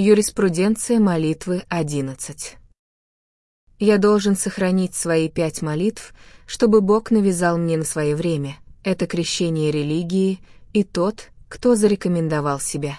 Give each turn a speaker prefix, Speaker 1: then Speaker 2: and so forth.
Speaker 1: Юриспруденция молитвы 11. Я должен сохранить свои пять молитв, чтобы Бог навязал мне на свое время. Это крещение религии и тот, кто зарекомендовал себя.